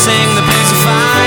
sing the blues of fire.